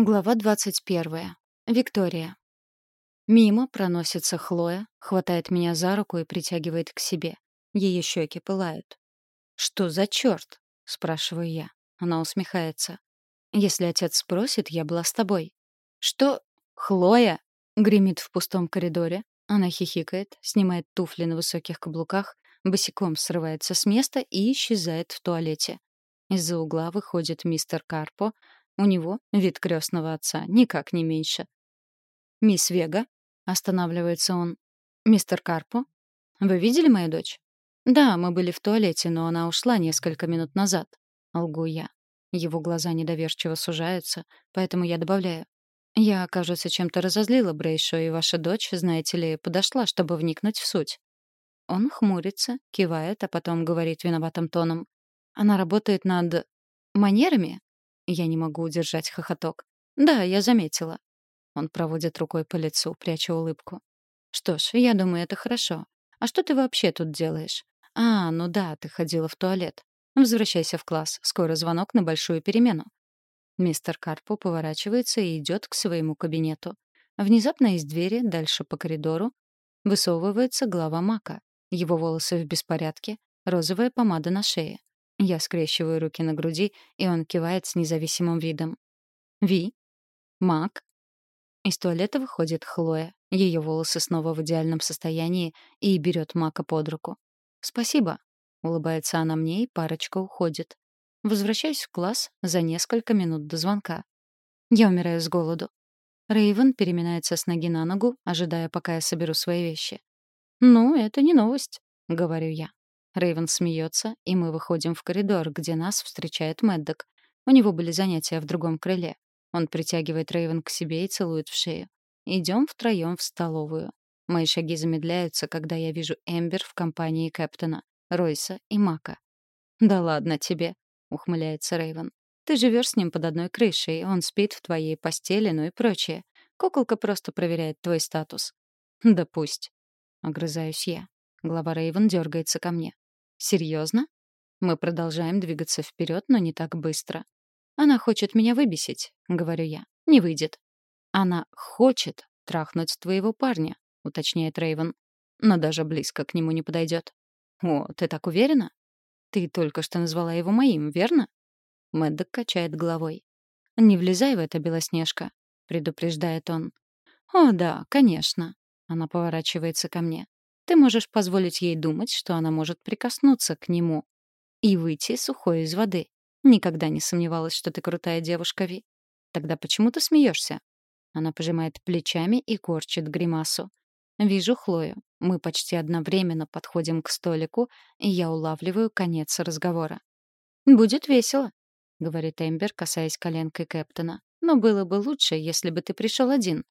Глава 21. Виктория. Мимо проносится Хлоя, хватает меня за руку и притягивает к себе. Ее щеки пылают. «Что за черт?» — спрашиваю я. Она усмехается. «Если отец спросит, я была с тобой». «Что? Хлоя?» — гремит в пустом коридоре. Она хихикает, снимает туфли на высоких каблуках, босиком срывается с места и исчезает в туалете. Из-за угла выходит мистер Карпо, у него вид крестного отца, никак не меньше. «Мисс Вега?» — останавливается он. «Мистер Карпо? Вы видели мою дочь?» «Да, мы были в туалете, но она ушла несколько минут назад». Лгу я. Его глаза недоверчиво сужаются, поэтому я добавляю. «Я, кажется, чем-то разозлила Брейшо, и ваша дочь, знаете ли, подошла, чтобы вникнуть в суть». Он хмурится, кивает, а потом говорит виноватым тоном. «Она работает над... манерами?» Я не могу удержать хохоток. «Да, я заметила». Он проводит рукой по лицу, пряча улыбку. «Что ж, я думаю, это хорошо. А что ты вообще тут делаешь?» «А, ну да, ты ходила в туалет. Возвращайся в класс. Скоро звонок на большую перемену». Мистер Карпо поворачивается и идет к своему кабинету. Внезапно из двери, дальше по коридору, высовывается глава Мака. Его волосы в беспорядке, розовая помада на шее. Я скрещиваю руки на груди, и он кивает с независимым видом. «Ви? Мак?» Из туалета выходит Хлоя. Ее волосы снова в идеальном состоянии и берет Мака под руку. «Спасибо», — улыбается она мне, и парочка уходит. Возвращаюсь в класс за несколько минут до звонка. Я умираю с голоду. Рейвен переминается с ноги на ногу, ожидая, пока я соберу свои вещи. «Ну, это не новость», — говорю я. Рейвен смеется, и мы выходим в коридор, где нас встречает Мэддок. У него были занятия в другом крыле. Он притягивает Рейвен к себе и целует в шею. Идем втроем в столовую. Мои шаги замедляются, когда я вижу Эмбер в компании Кэптона, Ройса и Мака. «Да ладно тебе», — ухмыляется Рейвен. «Ты живешь с ним под одной крышей, он спит в твоей постели, ну и прочее. Куколка просто проверяет твой статус». «Да пусть», — огрызаюсь я. Глава Рейвен дергается ко мне. Серьезно? Мы продолжаем двигаться вперед, но не так быстро. Она хочет меня выбесить, говорю я. Не выйдет. Она хочет трахнуть твоего парня, уточняет Рейвен. Но даже близко к нему не подойдет. О, ты так уверена? Ты только что назвала его моим, верно? Мэддок качает головой. Не влезай в это, Белоснежка, предупреждает он. О, да, конечно. Она поворачивается ко мне. Ты можешь позволить ей думать, что она может прикоснуться к нему и выйти сухой из воды. Никогда не сомневалась, что ты крутая девушка, Ви. Тогда почему ты смеешься? Она пожимает плечами и корчит гримасу. Вижу Хлою. Мы почти одновременно подходим к столику, и я улавливаю конец разговора. «Будет весело», — говорит Эмбер, касаясь коленкой Кэптона. «Но было бы лучше, если бы ты пришел один.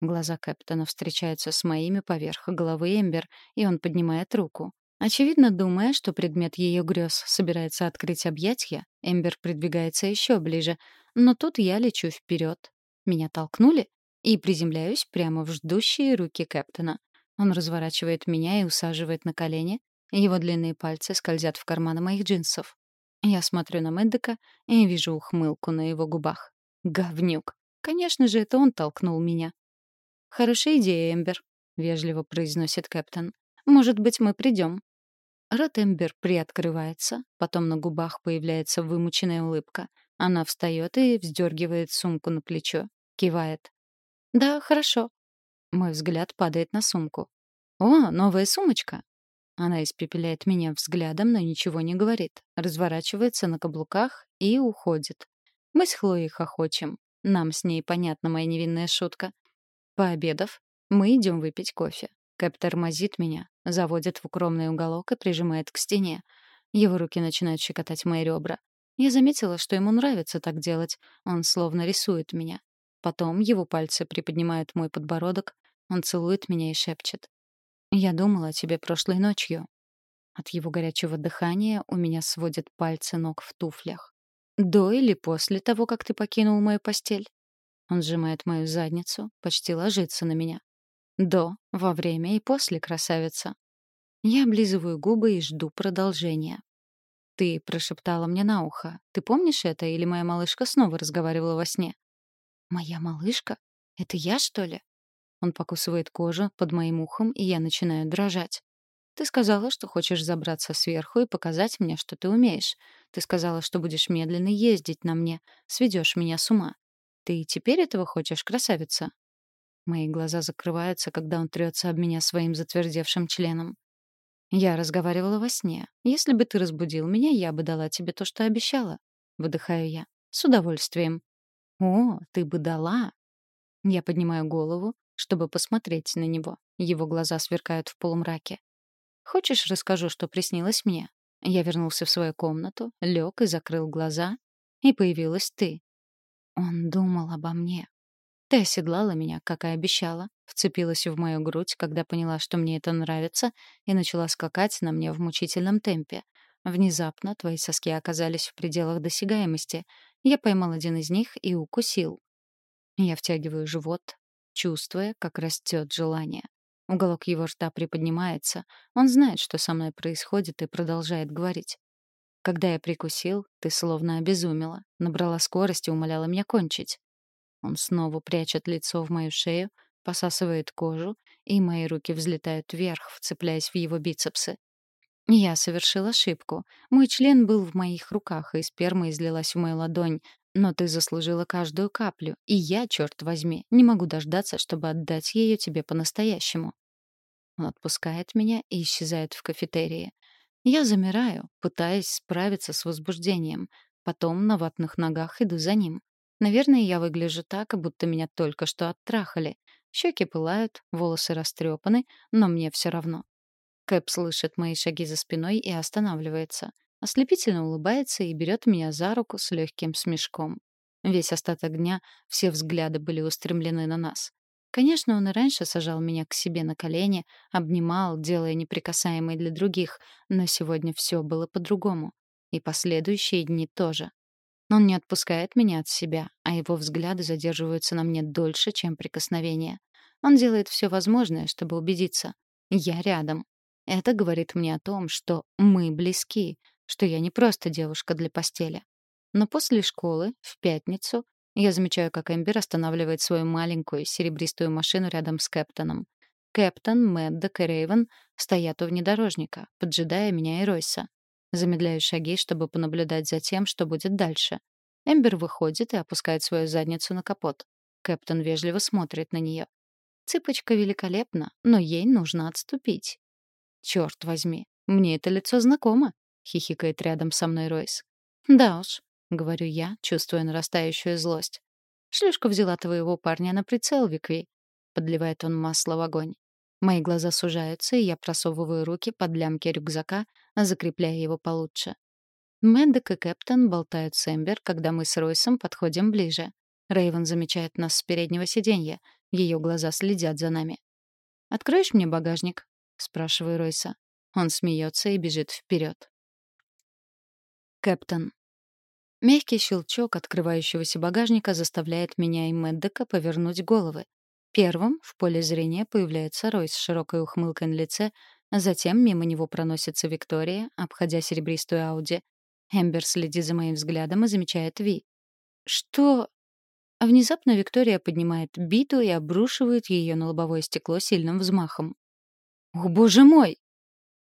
Глаза Кэптона встречаются с моими поверх головы Эмбер, и он поднимает руку. Очевидно, думая, что предмет ее грез собирается открыть объятья, Эмбер придвигается еще ближе, но тут я лечу вперед. Меня толкнули и приземляюсь прямо в ждущие руки Кэптона. Он разворачивает меня и усаживает на колени, его длинные пальцы скользят в карманы моих джинсов. Я смотрю на Мэддека и вижу ухмылку на его губах. Говнюк. Конечно же, это он толкнул меня. «Хорошая идея, Эмбер», — вежливо произносит Кэптон. «Может быть, мы придем». Рот Эмбер приоткрывается, потом на губах появляется вымученная улыбка. Она встает и вздергивает сумку на плечо. Кивает. «Да, хорошо». Мой взгляд падает на сумку. «О, новая сумочка!» Она испепеляет меня взглядом, но ничего не говорит. Разворачивается на каблуках и уходит. Мы с Хлоей хохочем. Нам с ней понятна моя невинная шутка. Пообедав, мы идем выпить кофе. Кэп тормозит меня, заводит в укромный уголок и прижимает к стене. Его руки начинают щекотать мои ребра. Я заметила, что ему нравится так делать. Он словно рисует меня. Потом его пальцы приподнимают мой подбородок. Он целует меня и шепчет. «Я думала о тебе прошлой ночью». От его горячего дыхания у меня сводят пальцы ног в туфлях. «До или после того, как ты покинул мою постель?» Он сжимает мою задницу, почти ложится на меня. До, во время и после, красавица. Я облизываю губы и жду продолжения. Ты прошептала мне на ухо. Ты помнишь это или моя малышка снова разговаривала во сне? Моя малышка? Это я, что ли? Он покусывает кожу под моим ухом, и я начинаю дрожать. Ты сказала, что хочешь забраться сверху и показать мне, что ты умеешь. Ты сказала, что будешь медленно ездить на мне, сведешь меня с ума. Ты и теперь этого хочешь, красавица? Мои глаза закрываются, когда он трется об меня своим затвердевшим членом. Я разговаривала во сне. Если бы ты разбудил меня, я бы дала тебе то, что обещала. Выдыхаю я. С удовольствием. О, ты бы дала. Я поднимаю голову, чтобы посмотреть на него. Его глаза сверкают в полумраке. Хочешь, расскажу, что приснилось мне? Я вернулся в свою комнату, лег и закрыл глаза, и появилась ты. Он думал обо мне. Ты оседлала меня, как и обещала, вцепилась в мою грудь, когда поняла, что мне это нравится, и начала скакать на мне в мучительном темпе. Внезапно твои соски оказались в пределах досягаемости. Я поймал один из них и укусил. Я втягиваю живот, чувствуя, как растет желание. Уголок его рта приподнимается. Он знает, что со мной происходит, и продолжает говорить. Когда я прикусил, ты словно обезумела, набрала скорость и умоляла меня кончить. Он снова прячет лицо в мою шею, посасывает кожу, и мои руки взлетают вверх, вцепляясь в его бицепсы. Я совершил ошибку. Мой член был в моих руках, и сперма излилась в мою ладонь. Но ты заслужила каждую каплю, и я, черт возьми, не могу дождаться, чтобы отдать ее тебе по-настоящему. Он отпускает меня и исчезает в кафетерии. Я замираю, пытаясь справиться с возбуждением. Потом на ватных ногах иду за ним. Наверное, я выгляжу так, будто меня только что оттрахали. Щеки пылают, волосы растрепаны, но мне все равно. Кэп слышит мои шаги за спиной и останавливается. Ослепительно улыбается и берет меня за руку с легким смешком. Весь остаток дня все взгляды были устремлены на нас. Конечно, он и раньше сажал меня к себе на колени, обнимал, делая неприкасаемой для других, но сегодня все было по-другому. И последующие дни тоже. Он не отпускает меня от себя, а его взгляды задерживаются на мне дольше, чем прикосновения. Он делает все возможное, чтобы убедиться. Я рядом. Это говорит мне о том, что мы близки, что я не просто девушка для постели. Но после школы, в пятницу, я замечаю, как Эмбер останавливает свою маленькую серебристую машину рядом с Кэптеном. Кэптен, Мэддок и Рейвен стоят у внедорожника, поджидая меня и Ройса. Замедляю шаги, чтобы понаблюдать за тем, что будет дальше. Эмбер выходит и опускает свою задницу на капот. Кэптен вежливо смотрит на нее. Цыпочка великолепна, но ей нужно отступить. Черт возьми, мне это лицо знакомо, хихикает рядом со мной Ройс. Да уж, говорю я, чувствуя нарастающую злость. Шлюшка взяла твоего парня на прицел, Викви. Подливает он масло в огонь. Мои глаза сужаются, и я просовываю руки под лямки рюкзака, закрепляя его получше. Мэддок и Кэптон болтают с Эмбер, когда мы с Ройсом подходим ближе. Рейвен замечает нас с переднего сиденья. Ее глаза следят за нами. «Откроешь мне багажник?» — спрашиваю Ройса. Он смеется и бежит вперед. Кэптон. Мягкий щелчок открывающегося багажника заставляет меня и Мэддека повернуть головы. Первым в поле зрения появляется Рой с широкой ухмылкой на лице, а затем мимо него проносится Виктория, обходя серебристую Ауди. Эмбер следит за моим взглядом и замечает Ви. «Что?» А внезапно Виктория поднимает биту и обрушивает ее на лобовое стекло сильным взмахом. «О, боже мой!»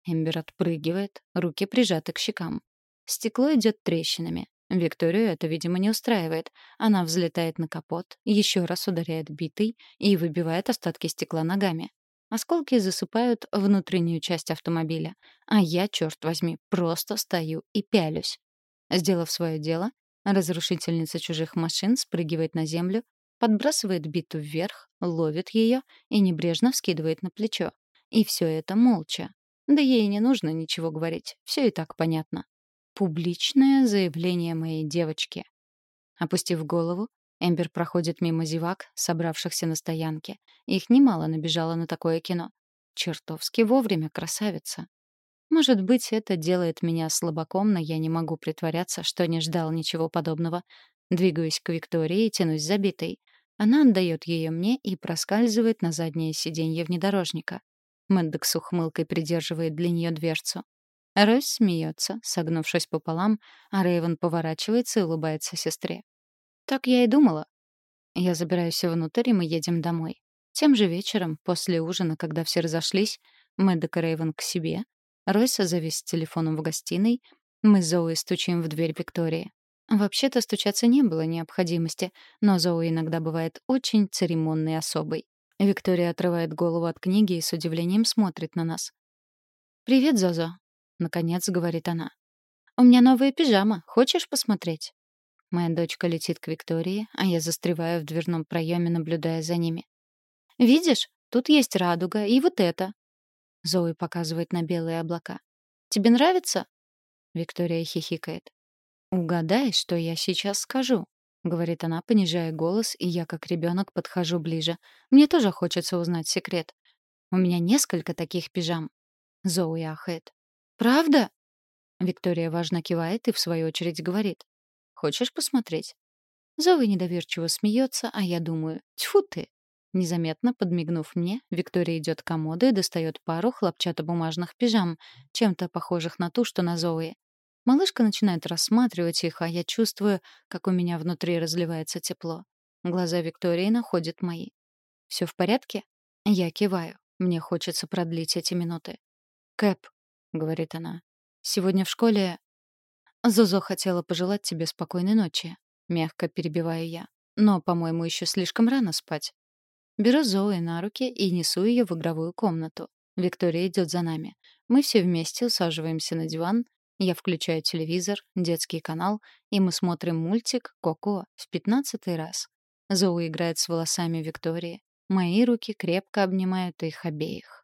Эмбер отпрыгивает, руки прижаты к щекам. Стекло идет трещинами. Викторию это, видимо, не устраивает. Она взлетает на капот, еще раз ударяет битой и выбивает остатки стекла ногами. Осколки засыпают внутреннюю часть автомобиля, а я, черт возьми, просто стою и пялюсь. Сделав свое дело, разрушительница чужих машин спрыгивает на землю, подбрасывает биту вверх, ловит ее и небрежно вскидывает на плечо. И все это молча. Да ей не нужно ничего говорить, все и так понятно. Публичное заявление моей девочки. Опустив голову, Эмбер проходит мимо зевак, собравшихся на стоянке. Их немало набежало на такое кино. Чертовски вовремя, красавица. Может быть, это делает меня слабаком, но я не могу притворяться, что не ждал ничего подобного. Двигаюсь к Виктории и тянусь забитой. Она отдает ее мне и проскальзывает на заднее сиденье внедорожника. Мэддок с ухмылкой придерживает для нее дверцу. Ройс смеется, согнувшись пополам, а Рейвен поворачивается и улыбается сестре. «Так я и думала». Я забираюсь внутрь, и мы едем домой. Тем же вечером, после ужина, когда все разошлись, Мэддок и Рейвен к себе, Ройса завис телефоном в гостиной, мы с Зоей стучим в дверь Виктории. Вообще-то стучаться не было необходимости, но Зои иногда бывает очень церемонной особой. Виктория отрывает голову от книги и с удивлением смотрит на нас. «Привет, Зозо», — наконец говорит она. «У меня новая пижама. Хочешь посмотреть?» Моя дочка летит к Виктории, а я застреваю в дверном проеме, наблюдая за ними. «Видишь, тут есть радуга и вот это». Зои показывает на белые облака. «Тебе нравится?» Виктория хихикает. «Угадай, что я сейчас скажу», — говорит она, понижая голос, и я, как ребенок, подхожу ближе. Мне тоже хочется узнать секрет. У меня несколько таких пижам. Зоуи ахает. «Правда?» Виктория важно кивает и, в свою очередь, говорит. «Хочешь посмотреть?» Зоуи недоверчиво смеется, а я думаю, тьфу ты. Незаметно подмигнув мне, Виктория идет к комоду и достает пару хлопчатобумажных пижам, чем-то похожих на ту, что на Зоуи. Малышка начинает рассматривать их, а я чувствую, как у меня внутри разливается тепло. Глаза Виктории находят мои. «Все в порядке?» Я киваю. Мне хочется продлить эти минуты. «Кэп», — говорит она, — «сегодня в школе...» «Зозо хотела пожелать тебе спокойной ночи», — мягко перебиваю я. «Но, по-моему, еще слишком рано спать». Беру Зои на руки и несу ее в игровую комнату. Виктория идет за нами. Мы все вместе усаживаемся на диван, я включаю телевизор, детский канал, и мы смотрим мультик «Коко» в пятнадцатый раз. Зоу играет с волосами Виктории. Мои руки крепко обнимают их обеих.